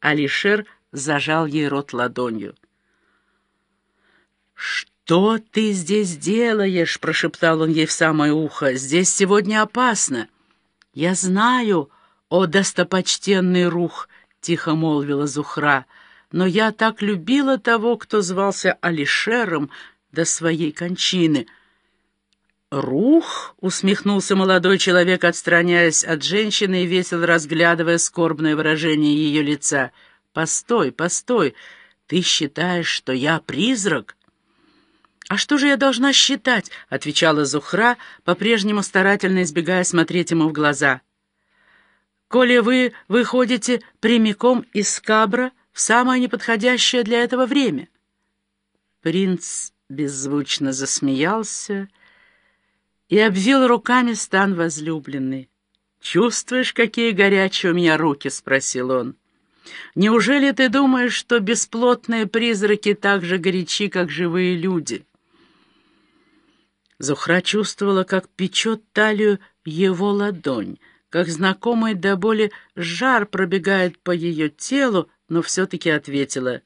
Алишер зажал ей рот ладонью. «Что ты здесь делаешь?» — прошептал он ей в самое ухо. «Здесь сегодня опасно». «Я знаю, о достопочтенный рух», — тихо молвила Зухра, «но я так любила того, кто звался Алишером до своей кончины». «Рух?» — усмехнулся молодой человек, отстраняясь от женщины и весело разглядывая скорбное выражение ее лица. «Постой, постой, ты считаешь, что я призрак?» «А что же я должна считать?» — отвечала Зухра, по-прежнему старательно избегая смотреть ему в глаза. «Коли вы выходите прямиком из Кабра в самое неподходящее для этого время». Принц беззвучно засмеялся и обвил руками стан возлюбленный. «Чувствуешь, какие горячие у меня руки?» — спросил он. «Неужели ты думаешь, что бесплотные призраки так же горячи, как живые люди?» Зухра чувствовала, как печет талию его ладонь, как знакомый до боли жар пробегает по ее телу, но все-таки ответила.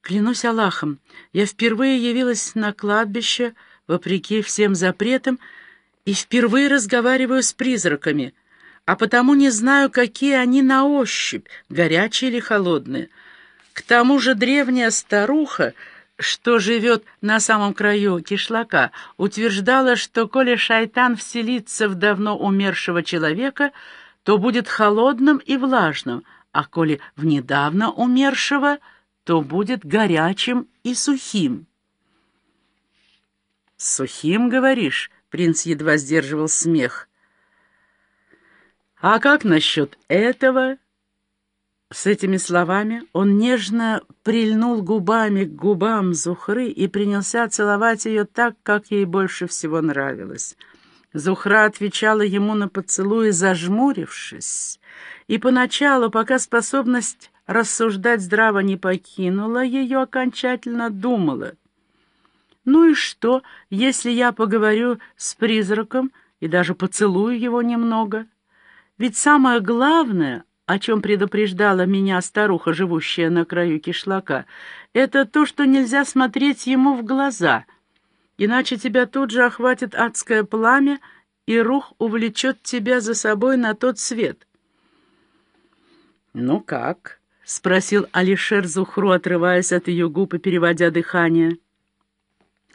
«Клянусь Аллахом, я впервые явилась на кладбище, — вопреки всем запретам, и впервые разговариваю с призраками, а потому не знаю, какие они на ощупь, горячие или холодные. К тому же древняя старуха, что живет на самом краю кишлака, утверждала, что коли шайтан вселится в давно умершего человека, то будет холодным и влажным, а коли в недавно умершего, то будет горячим и сухим. «Сухим, говоришь?» — принц едва сдерживал смех. «А как насчет этого?» С этими словами он нежно прильнул губами к губам Зухры и принялся целовать ее так, как ей больше всего нравилось. Зухра отвечала ему на поцелуи, зажмурившись, и поначалу, пока способность рассуждать здраво не покинула ее, окончательно думала — ну и что, если я поговорю с призраком и даже поцелую его немного? Ведь самое главное, о чем предупреждала меня старуха, живущая на краю кишлака, это то, что нельзя смотреть ему в глаза, иначе тебя тут же охватит адское пламя, и рух увлечет тебя за собой на тот свет. «Ну как?» — спросил Алишер Зухру, отрываясь от ее губ и переводя дыхание.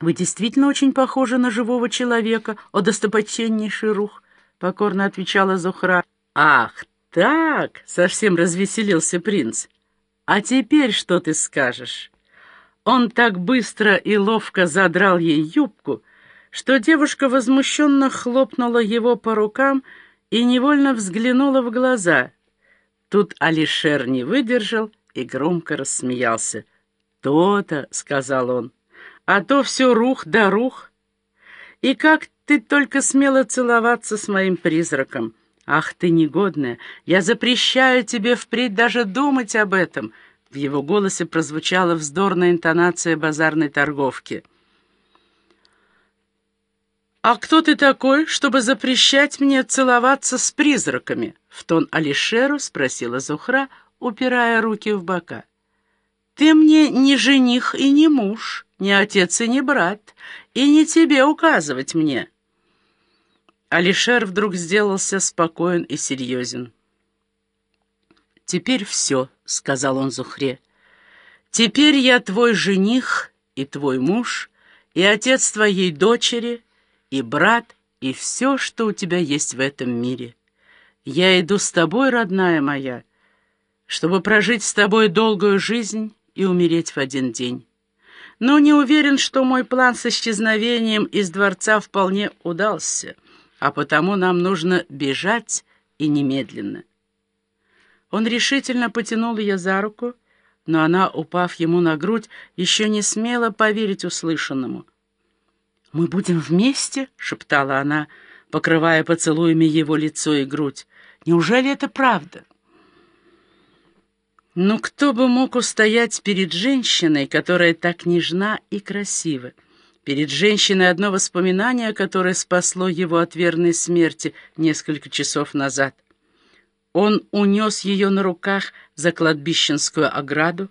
«Вы действительно очень похожи на живого человека, о достопочтеннейший рух», — покорно отвечала Зухра. «Ах, так!» — совсем развеселился принц. «А теперь что ты скажешь?» Он так быстро и ловко задрал ей юбку, что девушка возмущенно хлопнула его по рукам и невольно взглянула в глаза. Тут Алишер не выдержал и громко рассмеялся. «То-то», — сказал он, — а то все рух да рух. И как ты только смела целоваться с моим призраком. Ах ты негодная, я запрещаю тебе впредь даже думать об этом. В его голосе прозвучала вздорная интонация базарной торговки. «А кто ты такой, чтобы запрещать мне целоваться с призраками?» В тон Алишеру спросила Зухра, упирая руки в бока. «Ты мне не жених и не муж» не отец и не брат, и не тебе указывать мне». Алишер вдруг сделался спокоен и серьезен. «Теперь все», — сказал он Зухре. «Теперь я твой жених и твой муж, и отец твоей дочери, и брат, и все, что у тебя есть в этом мире. Я иду с тобой, родная моя, чтобы прожить с тобой долгую жизнь и умереть в один день но не уверен, что мой план с исчезновением из дворца вполне удался, а потому нам нужно бежать и немедленно. Он решительно потянул ее за руку, но она, упав ему на грудь, еще не смела поверить услышанному. «Мы будем вместе?» — шептала она, покрывая поцелуями его лицо и грудь. «Неужели это правда?» Но кто бы мог устоять перед женщиной, которая так нежна и красива? Перед женщиной одно воспоминание, которое спасло его от верной смерти несколько часов назад. Он унес ее на руках за кладбищенскую ограду,